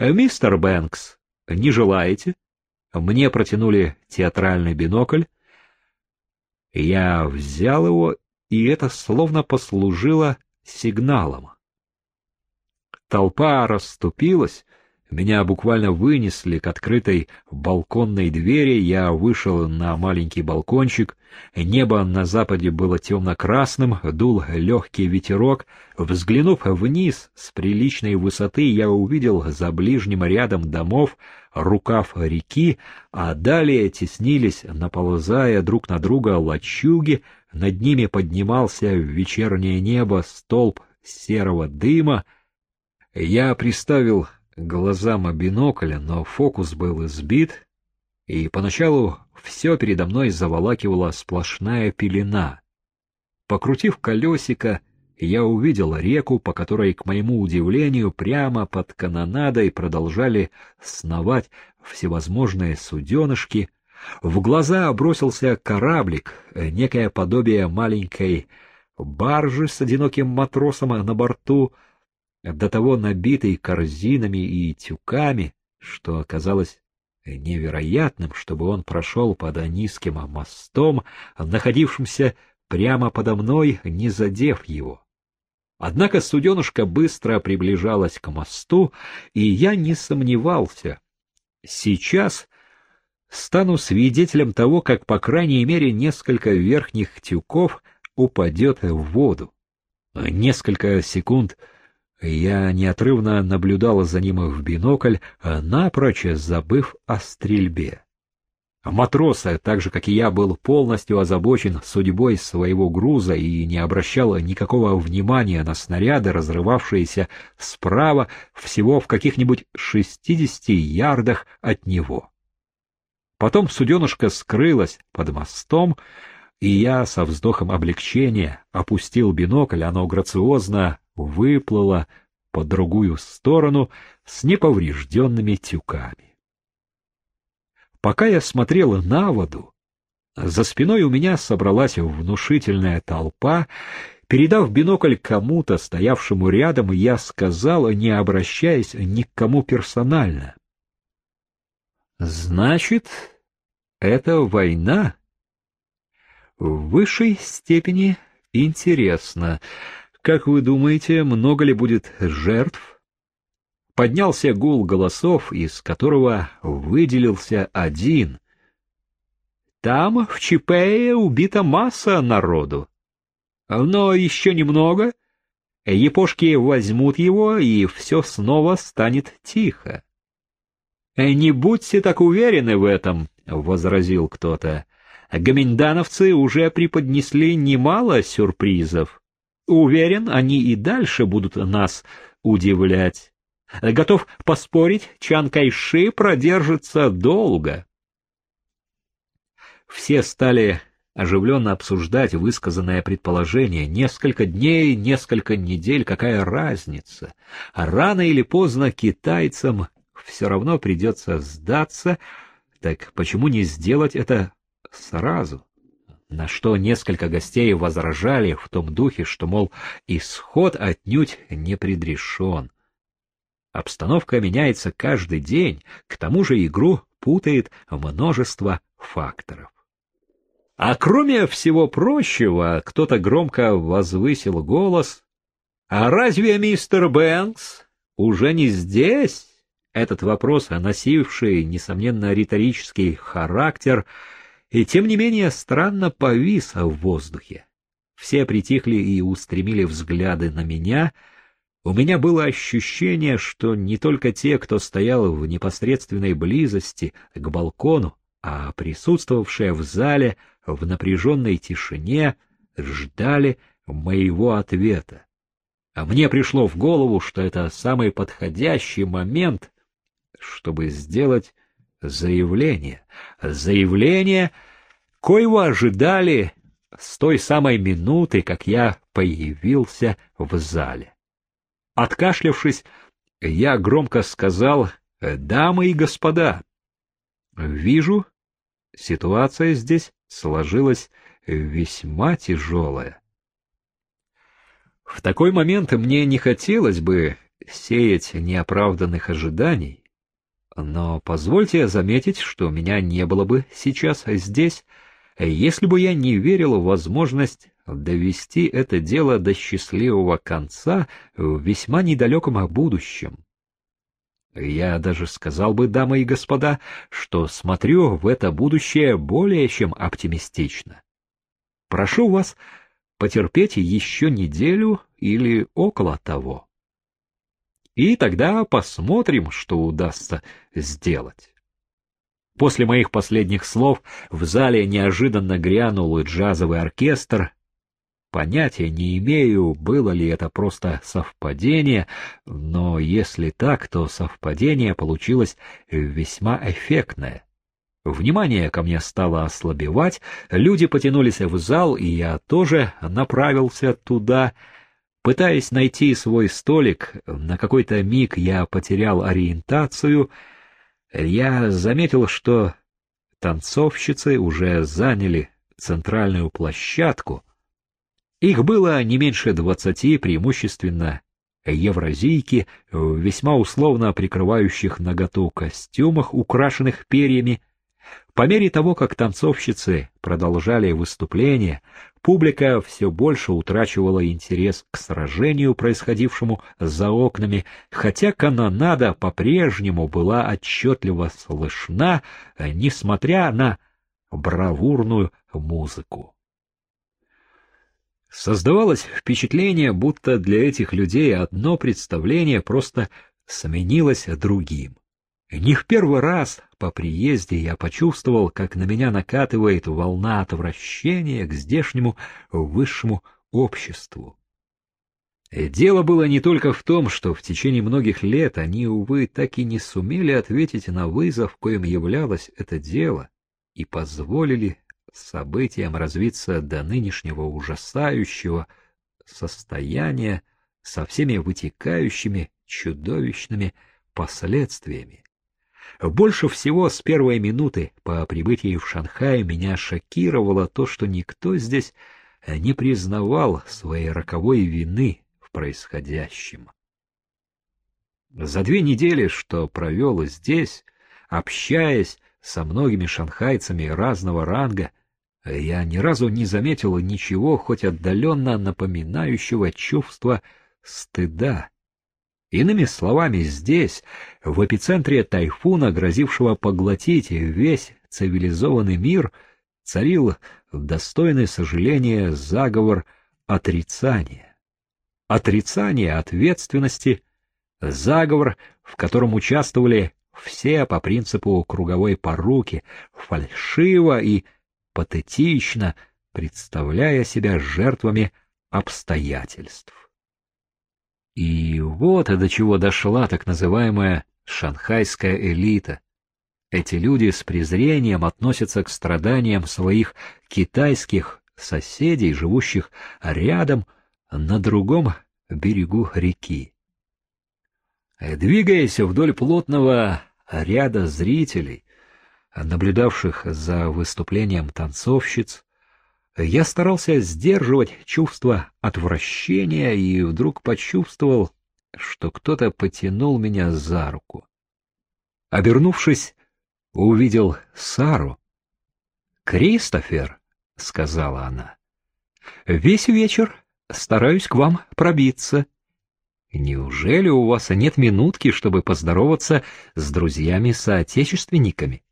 «Мистер Бэнкс, не желаете?» Мне протянули театральный бинокль. Я взял его, и это словно послужило сигналом. Толпа расступилась, меня буквально вынесли к открытой балконной двери, я вышел на маленький балкончик, небо на западе было темно-красным, дул легкий ветерок. Взглянув вниз с приличной высоты, я увидел за ближним рядом домов рукав реки, а далее теснились, наползая друг на друга лачуги, над ними поднимался в вечернее небо столб серого дыма. Я приставил глазам бинокля, но фокус был сбит, и поначалу все передо мной заволакивала сплошная пелена. Покрутив колесико, я увидел реку, по которой, к моему удивлению, прямо под канонадой продолжали сновать всевозможные суденышки. В глаза бросился кораблик, некое подобие маленькой баржи с одиноким матросом на борту — до того набитый корзинами и тюками, что оказалось невероятным, чтобы он прошел под низким мостом, находившимся прямо подо мной, не задев его. Однако суденушка быстро приближалась к мосту, и я не сомневался. Сейчас стану свидетелем того, как, по крайней мере, несколько верхних тюков упадет в воду. Несколько секунд — я неотрывно наблюдала за ним в бинокль, напрочь забыв о стрельбе. Матроса, так же как и я, был полностью озабочен судьбой своего груза и не обращал никакого внимания на снаряды, разрывавшиеся справа, всего в каких-нибудь шестидесяти ярдах от него. Потом суденышко скрылось под мостом, и я со вздохом облегчения опустил бинокль, оно грациозно выплыла по другую сторону с неповрежденными тюками. Пока я смотрел на воду, за спиной у меня собралась внушительная толпа. Передав бинокль кому-то, стоявшему рядом, я сказал, не обращаясь ни к кому персонально. «Значит, это война?» «В высшей степени интересно. Как вы думаете, много ли будет жертв? Поднялся гул голосов, из которого выделился один. Там, в Чипее, убита масса народу. Но еще немного, япошки возьмут его, и все снова станет тихо. «Не будьте так уверены в этом», — возразил кто-то. «Гоминдановцы уже преподнесли немало сюрпризов». Уверен, они и дальше будут нас удивлять. Готов поспорить, Чан Кайши продержится долго. Все стали оживленно обсуждать высказанное предположение. Несколько дней, несколько недель, какая разница? Рано или поздно китайцам все равно придется сдаться, так почему не сделать это сразу? На что несколько гостей возражали в том духе, что, мол, исход отнюдь не предрешен. Обстановка меняется каждый день, к тому же игру путает множество факторов. А кроме всего прочего, кто-то громко возвысил голос. «А разве мистер Бэнкс уже не здесь?» Этот вопрос, носивший, несомненно, риторический характер, — и тем не менее странно повис в воздухе. Все притихли и устремили взгляды на меня. У меня было ощущение, что не только те, кто стоял в непосредственной близости к балкону, а присутствовавшие в зале в напряженной тишине, ждали моего ответа. А мне пришло в голову, что это самый подходящий момент, чтобы сделать заявление. Заявление, коего ожидали с той самой минуты, как я появился в зале. Откашлявшись, я громко сказал «Дамы и господа, вижу, ситуация здесь сложилась весьма тяжелая. В такой момент мне не хотелось бы сеять неоправданных ожиданий, но позвольте заметить, что меня не было бы сейчас здесь, если бы я не верил в возможность довести это дело до счастливого конца в весьма недалеком будущем. Я даже сказал бы, дамы и господа, что смотрю в это будущее более чем оптимистично. Прошу вас потерпеть еще неделю или около того. И тогда посмотрим, что удастся сделать. После моих последних слов в зале неожиданно грянул джазовый оркестр, Понятия не имею, было ли это просто совпадение, но если так, то совпадение получилось весьма эффектное. Внимание ко мне стало ослабевать, люди потянулись в зал, и я тоже направился туда. Пытаясь найти свой столик, на какой-то миг я потерял ориентацию. Я заметил, что танцовщицы уже заняли центральную площадку, их было не меньше двадцати, преимущественно евразийки, весьма условно прикрывающих наготу костюмах, украшенных перьями. По мере того, как танцовщицы продолжали выступление, публика все больше утрачивала интерес к сражению, происходившему за окнами, хотя канонада по-прежнему была отчетливо слышна, несмотря на бравурную музыку. Создавалось впечатление, будто для этих людей одно представление просто сменилось другим. Не в первый раз по приезде я почувствовал, как на меня накатывает волна отвращения к здешнему высшему обществу. Дело было не только в том, что в течение многих лет они, увы, так и не сумели ответить на вызов, коим являлось это дело, и позволили событиям развиться до нынешнего ужасающего состояния со всеми вытекающими чудовищными последствиями. Больше всего с первой минуты по прибытии в Шанхай меня шокировало то, что никто здесь не признавал своей роковой вины в происходящем. За две недели, что провел здесь, общаясь со многими шанхайцами разного ранга, я ни разу не заметил ничего, хоть отдаленно напоминающего чувство стыда. Иными словами, здесь, в эпицентре тайфуна, грозившего поглотить весь цивилизованный мир, царил достойный сожаления заговор отрицания. Отрицание ответственности, заговор, в котором участвовали все по принципу круговой поруки, фальшиво и патетично, представляя себя жертвами обстоятельств. И вот до чего дошла так называемая шанхайская элита. Эти люди с презрением относятся к страданиям своих китайских соседей, живущих рядом на другом берегу реки. Двигаясь вдоль плотного ряда зрителей, наблюдавших за выступлением танцовщиц, я старался сдерживать чувство отвращения и вдруг почувствовал, что кто-то потянул меня за руку. Обернувшись, увидел Сару. «Кристофер», — сказала она, — «весь вечер стараюсь к вам пробиться. Неужели у вас нет минутки, чтобы поздороваться с друзьями-соотечественниками?»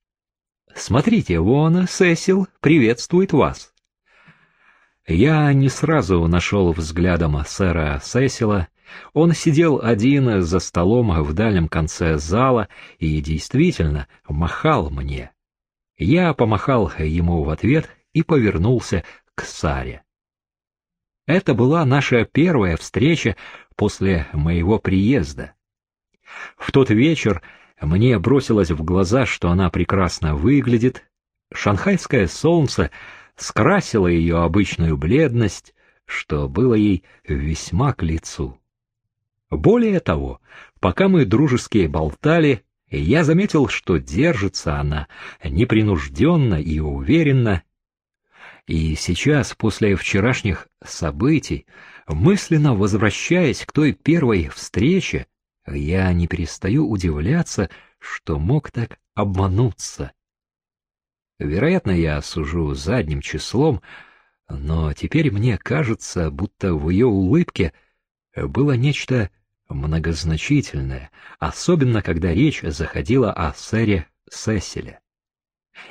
Смотрите, вон Сесил приветствует вас. Я не сразу нашел взглядом сэра Сесила. Он сидел один за столом в дальнем конце зала и действительно махал мне. Я помахал ему в ответ и повернулся к Саре. Это была наша первая встреча после моего приезда. В тот вечер мне бросилось в глаза, что она прекрасно выглядит. Шанхайское солнце скрасило ее обычную бледность, что было ей весьма к лицу. Более того, пока мы дружески болтали, я заметил, что держится она непринужденно и уверенно. И сейчас, после вчерашних событий, мысленно возвращаясь к той первой встрече, я не перестаю удивляться, что мог так обмануться. Вероятно, я сужу задним числом, но теперь мне кажется, будто в ее улыбке было нечто многозначительное, особенно когда речь заходила о сэре Сесиле.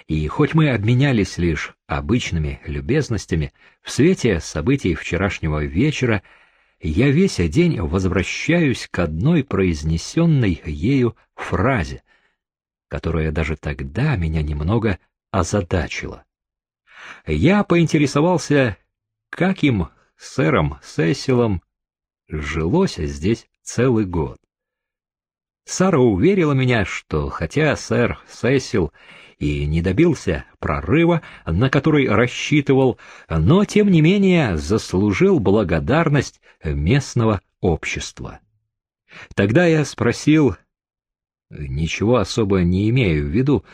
И хоть мы обменялись лишь обычными любезностями, в свете событий вчерашнего вечера я весь день возвращаюсь к одной произнесенной ею фразе, которая даже тогда меня немного озадачила. Я поинтересовался, как им, сэром Сесилом, жилось здесь целый год. Сара уверила меня, что хотя сэр Сесил и не добился прорыва, на который рассчитывал, но, тем не менее, заслужил благодарность местного общества. Тогда я спросил, ничего особо не имею в виду,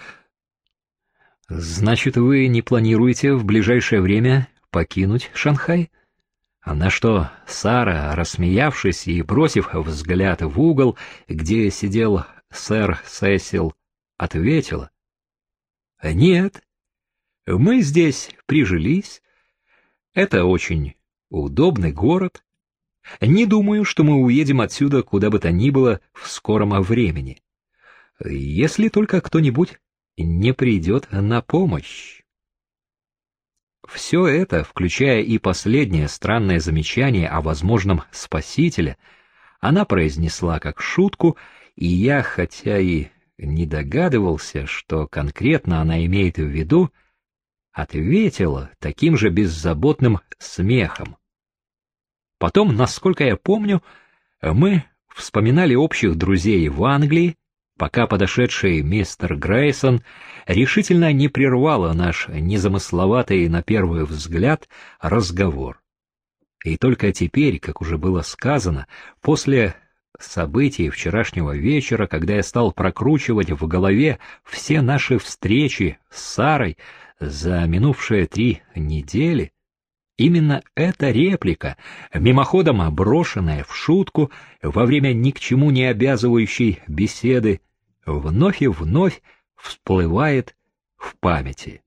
«Значит, вы не планируете в ближайшее время покинуть Шанхай?» А на что Сара, рассмеявшись и бросив взгляд в угол, где сидел сэр Сесил, ответила. «Нет, мы здесь прижились. Это очень удобный город. Не думаю, что мы уедем отсюда куда бы то ни было в скором времени. Если только кто-нибудь не придет на помощь. Все это, включая и последнее странное замечание о возможном спасителе, она произнесла как шутку, и я, хотя и не догадывался, что конкретно она имеет в виду, ответила таким же беззаботным смехом. Потом, насколько я помню, мы вспоминали общих друзей в Англии, пока подошедший мистер Грейсон решительно не прервала наш незамысловатый на первый взгляд разговор. И только теперь, как уже было сказано, после событий вчерашнего вечера, когда я стал прокручивать в голове все наши встречи с Сарой за минувшие три недели, именно эта реплика, мимоходом брошенная в шутку во время ни к чему не обязывающей беседы, вновь и вновь всплывает в памяти.